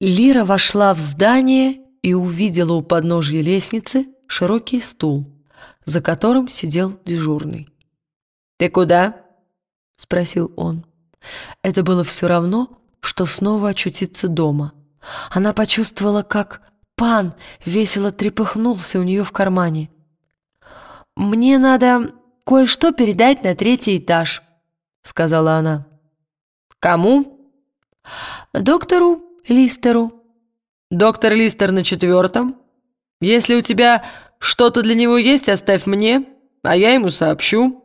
Лира вошла в здание и увидела у подножья лестницы широкий стул, за которым сидел дежурный. «Ты куда?» — спросил он. Это было все равно, что снова очутиться дома. Она почувствовала, как пан весело трепыхнулся у нее в кармане. «Мне надо кое-что передать на третий этаж», — сказала она. «Кому?» «Доктору Листеру». «Доктор Листер на четвертом. Если у тебя что-то для него есть, оставь мне, а я ему сообщу».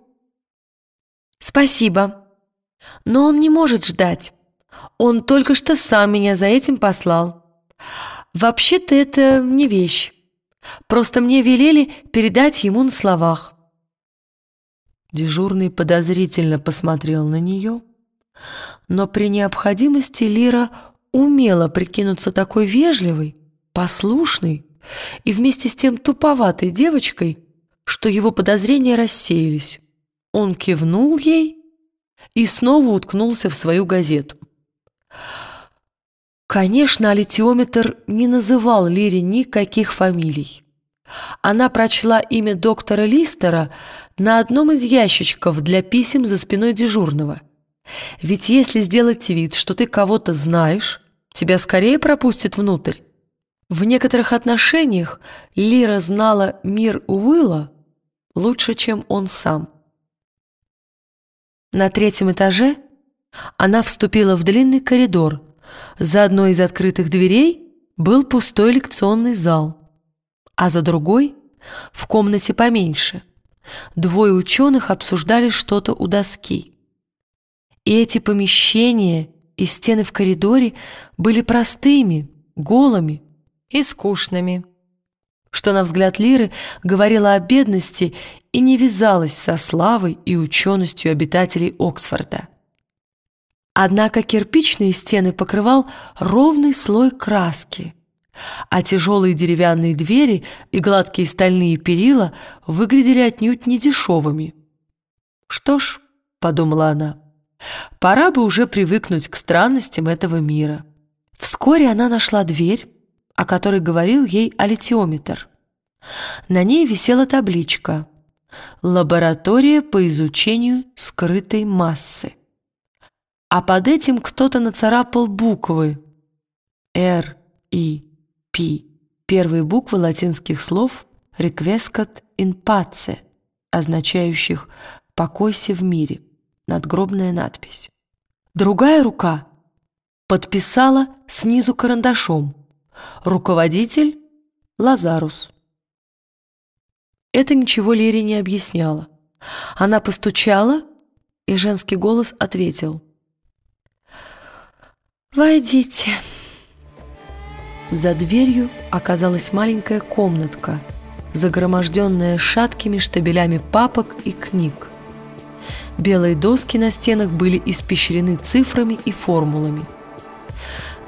«Спасибо. Но он не может ждать. Он только что сам меня за этим послал. Вообще-то это не вещь. Просто мне велели передать ему на словах». Дежурный подозрительно посмотрел на нее, но при необходимости Лира умела прикинуться такой вежливой, послушной и вместе с тем туповатой девочкой, что его подозрения рассеялись. Он кивнул ей и снова уткнулся в свою газету. Конечно, аллитиометр не называл Лире никаких фамилий. Она прочла имя доктора Листера на одном из ящичков для писем за спиной дежурного. Ведь если сделать вид, что ты кого-то знаешь, тебя скорее пропустят внутрь. В некоторых отношениях Лира знала мир Уилла лучше, чем он сам. На третьем этаже она вступила в длинный коридор. За одной из открытых дверей был пустой лекционный зал, а за другой, в комнате поменьше, двое ученых обсуждали что-то у доски. И эти помещения и стены в коридоре были простыми, голыми и скучными, что, на взгляд Лиры, говорило о бедности и не вязалось со славой и ученостью обитателей Оксфорда. Однако кирпичные стены покрывал ровный слой краски, а тяжелые деревянные двери и гладкие стальные перила выглядели отнюдь недешевыми. «Что ж», — подумала она, — Пора бы уже привыкнуть к странностям этого мира. Вскоре она нашла дверь, о которой говорил ей аллитиометр. На ней висела табличка «Лаборатория по изучению скрытой массы». А под этим кто-то нацарапал буквы «Р», «И», «П», первые буквы латинских слов «Requescat in pace», означающих «покойся в мире» надгробная надпись. Другая рука подписала снизу карандашом «Руководитель Лазарус». Это ничего Лере не объясняло. Она постучала, и женский голос ответил. «Войдите». За дверью оказалась маленькая комнатка, загроможденная шаткими штабелями папок и книг. Белые доски на стенах были испещрены цифрами и формулами.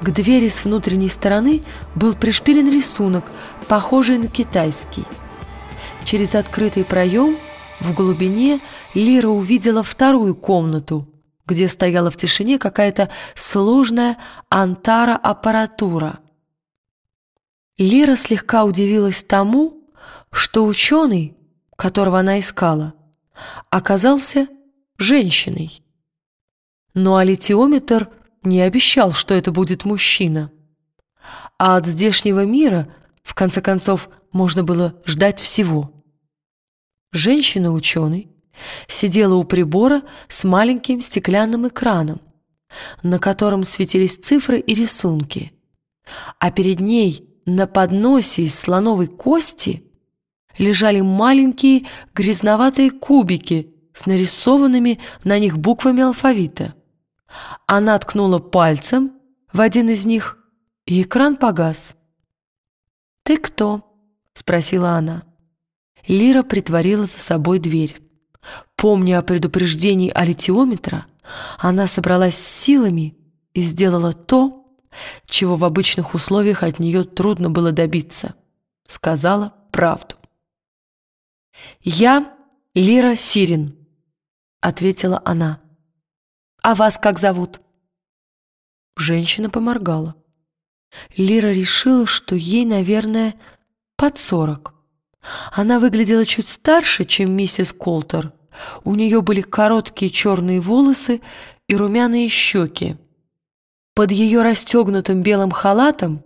К двери с внутренней стороны был пришпилен рисунок, похожий на китайский. Через открытый проем в глубине Лира увидела вторую комнату, где стояла в тишине какая-то сложная антара-аппаратура. Лира слегка удивилась тому, что ученый, которого она искала, оказался женщиной. Но аллитиометр не обещал, что это будет мужчина. А от здешнего мира, в конце концов, можно было ждать всего. Женщина-ученый сидела у прибора с маленьким стеклянным экраном, на котором светились цифры и рисунки, а перед ней на подносе из слоновой кости лежали маленькие грязноватые кубики с нарисованными на них буквами алфавита. Она ткнула пальцем в один из них, и экран погас. «Ты кто?» — спросила она. Лира притворила за собой дверь. Помня о предупреждении аллитиометра, она собралась силами и сделала то, чего в обычных условиях от нее трудно было добиться. Сказала правду. «Я Лира Сирин», ответила она. «А вас как зовут?» Женщина поморгала. Лира решила, что ей, наверное, под сорок. Она выглядела чуть старше, чем миссис Колтер. У нее были короткие черные волосы и румяные щеки. Под ее расстегнутым белым халатом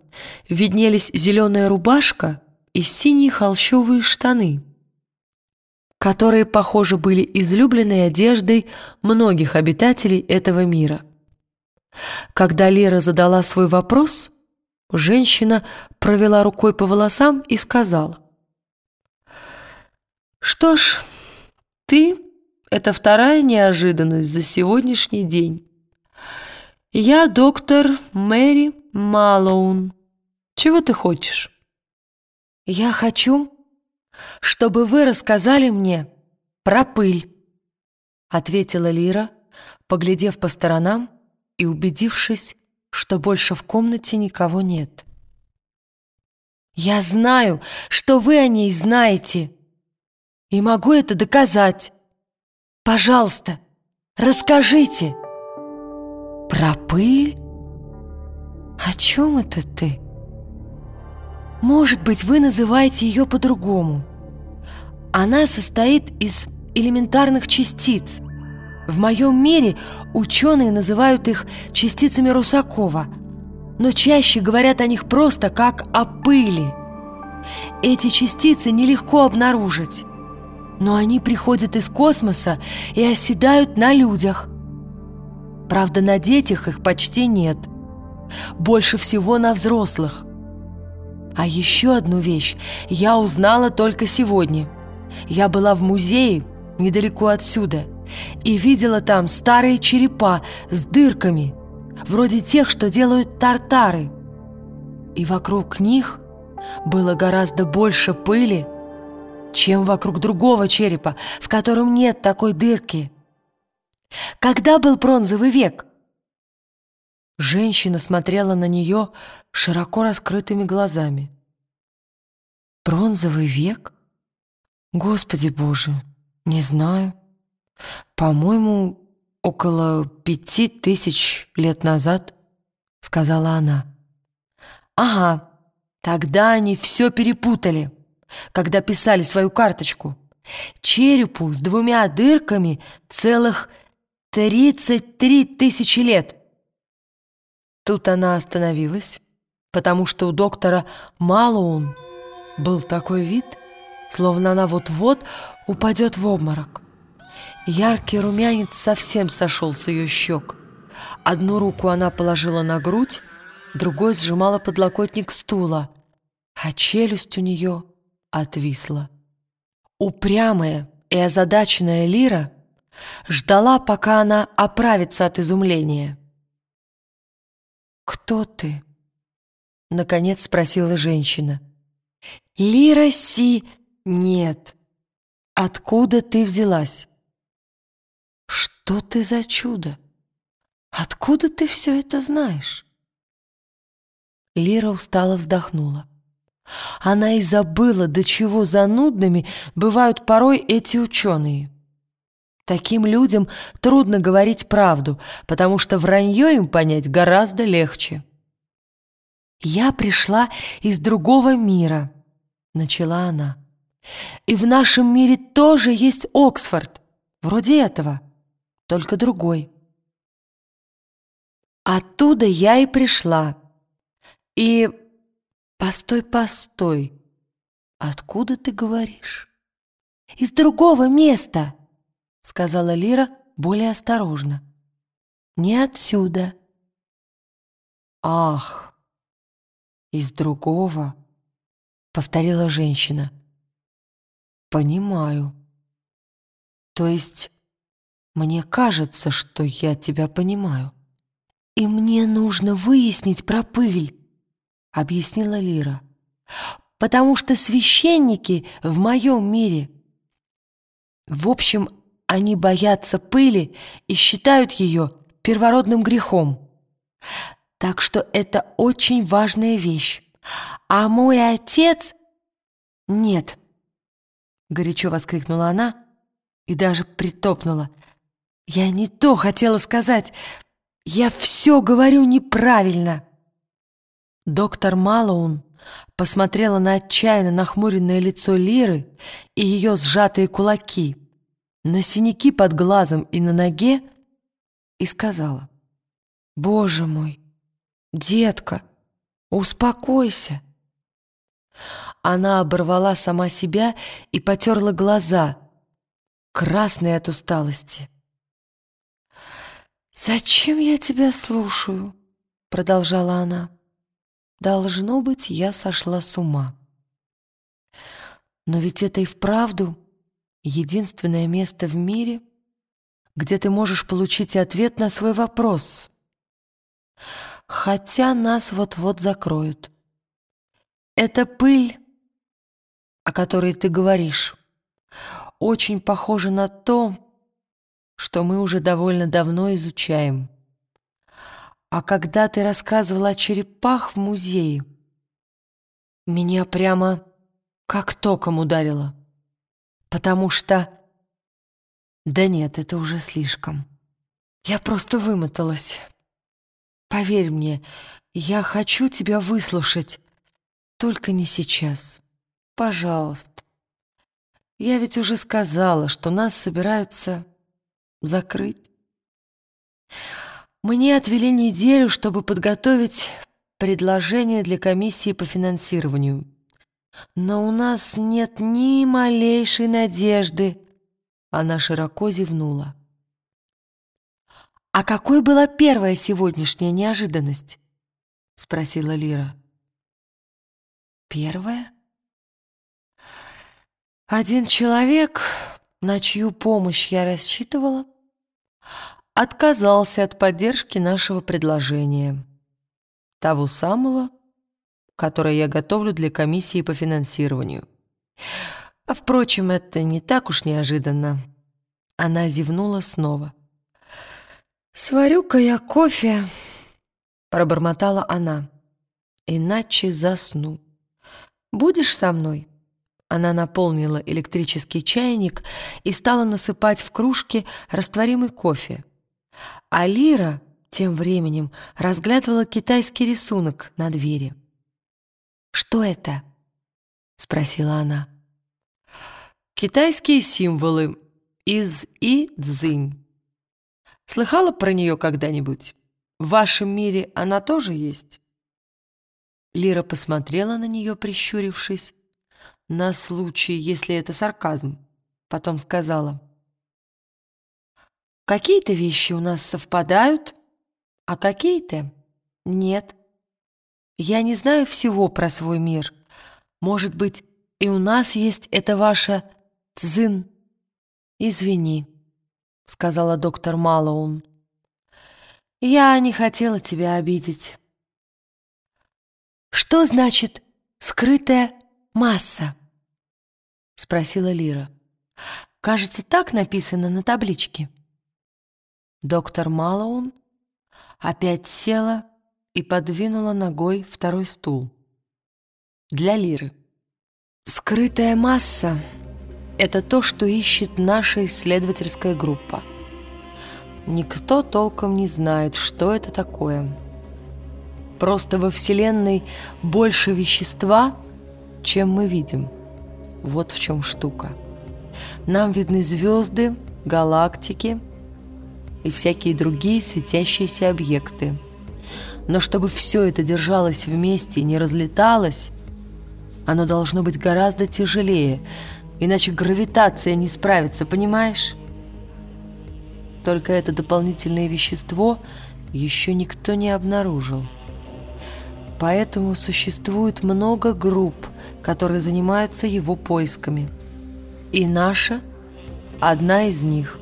виднелись зеленая рубашка и синие холщовые штаны, которые, похоже, были излюбленной одеждой многих обитателей этого мира. Когда Лера задала свой вопрос, женщина провела рукой по волосам и сказала, «Что ж, ты — это вторая неожиданность за сегодняшний день. Я доктор Мэри Малоун. Чего ты хочешь?» «Я хочу, чтобы вы рассказали мне про пыль», — ответила Лира, поглядев по сторонам и убедившись, что больше в комнате никого нет. «Я знаю, что вы о ней знаете, и могу это доказать. Пожалуйста, расскажите». «Про пыль? О чем это ты?» «Может быть, вы называете ее по-другому. Она состоит из элементарных частиц. В моем мире ученые называют их частицами Русакова, но чаще говорят о них просто как о пыли. Эти частицы нелегко обнаружить, но они приходят из космоса и оседают на людях. Правда, на детях их почти нет. Больше всего на взрослых. А еще одну вещь я узнала только сегодня – я была в музее недалеко отсюда и видела там старые черепа с дырками, вроде тех, что делают тартары. И вокруг них было гораздо больше пыли, чем вокруг другого черепа, в котором нет такой дырки. Когда был бронзовый век? Женщина смотрела на нее широко раскрытыми глазами. Бронзовый век? Господи Боже, не знаю. По-моему, около пяти тысяч лет назад, сказала она. Ага, тогда они все перепутали, когда писали свою карточку. Черепу с двумя дырками целых тридцать три тысячи лет. Тут она остановилась, потому что у доктора Малоун был такой вид — словно она вот-вот упадет в обморок. Яркий румянец совсем сошел с ее щек. Одну руку она положила на грудь, другой сжимала подлокотник стула, а челюсть у нее отвисла. Упрямая и озадаченная Лира ждала, пока она оправится от изумления. «Кто ты?» — наконец спросила женщина. «Лира Си «Нет. Откуда ты взялась?» «Что ты за чудо? Откуда ты все это знаешь?» Лира устало вздохнула. Она и забыла, до чего занудными бывают порой эти ученые. Таким людям трудно говорить правду, потому что вранье им понять гораздо легче. «Я пришла из другого мира», — начала она. И в нашем мире тоже есть Оксфорд, вроде этого, только другой. Оттуда я и пришла. И... Постой, постой. Откуда ты говоришь? Из другого места, сказала Лира более осторожно. Не отсюда. Ах, из другого, повторила женщина. «Понимаю. То есть мне кажется, что я тебя понимаю. И мне нужно выяснить про пыль», — объяснила Лира. «Потому что священники в моем мире. В общем, они боятся пыли и считают ее первородным грехом. Так что это очень важная вещь. А мой отец... Нет, Горячо воскликнула она и даже притопнула. «Я не то хотела сказать! Я все говорю неправильно!» Доктор Малоун посмотрела на отчаянно нахмуренное лицо Лиры и ее сжатые кулаки, на синяки под глазом и на ноге, и сказала, «Боже мой, детка, успокойся!» Она оборвала сама себя и потерла глаза, красные от усталости. «Зачем я тебя слушаю?» — продолжала она. «Должно быть, я сошла с ума. Но ведь это и вправду единственное место в мире, где ты можешь получить ответ на свой вопрос. Хотя нас вот-вот закроют. Это пыль, о которой ты говоришь, очень похожа на то, что мы уже довольно давно изучаем. А когда ты рассказывала о черепах в музее, меня прямо как током ударило, потому что... Да нет, это уже слишком. Я просто вымоталась. Поверь мне, я хочу тебя выслушать, только не сейчас. Пожалуйста. Я ведь уже сказала, что нас собираются закрыть. Мне отвели неделю, чтобы подготовить предложение для комиссии по финансированию. Но у нас нет ни малейшей надежды. Она широко зевнула. «А какой была первая сегодняшняя неожиданность?» — спросила Лира. «Первая?» Один человек, на чью помощь я рассчитывала, отказался от поддержки нашего предложения. Того самого, которое я готовлю для комиссии по финансированию. А, впрочем, это не так уж неожиданно. Она зевнула снова. «Сварю-ка я кофе», — пробормотала она. «Иначе засну. Будешь со мной?» Она наполнила электрический чайник и стала насыпать в кружки растворимый кофе. А Лира тем временем разглядывала китайский рисунок на двери. «Что это?» — спросила она. «Китайские символы из И-Цзинь. Слыхала про нее когда-нибудь? В вашем мире она тоже есть?» Лира посмотрела на нее, прищурившись, на случай, если это сарказм. Потом сказала. Какие-то вещи у нас совпадают, а какие-то нет. Я не знаю всего про свой мир. Может быть, и у нас есть это ваша цзын. Извини, сказала доктор Малоун. Я не хотела тебя обидеть. Что значит скрытая масса? — спросила Лира. «Кажется, так написано на табличке». Доктор Малоун опять села и подвинула ногой второй стул. Для Лиры. «Скрытая масса — это то, что ищет наша исследовательская группа. Никто толком не знает, что это такое. Просто во Вселенной больше вещества, чем мы видим». Вот в чем штука. Нам видны звезды, галактики и всякие другие светящиеся объекты. Но чтобы все это держалось вместе и не разлеталось, оно должно быть гораздо тяжелее, иначе гравитация не справится, понимаешь? Только это дополнительное вещество еще никто не обнаружил. Поэтому существует много групп, которые занимаются его поисками. И наша – одна из них.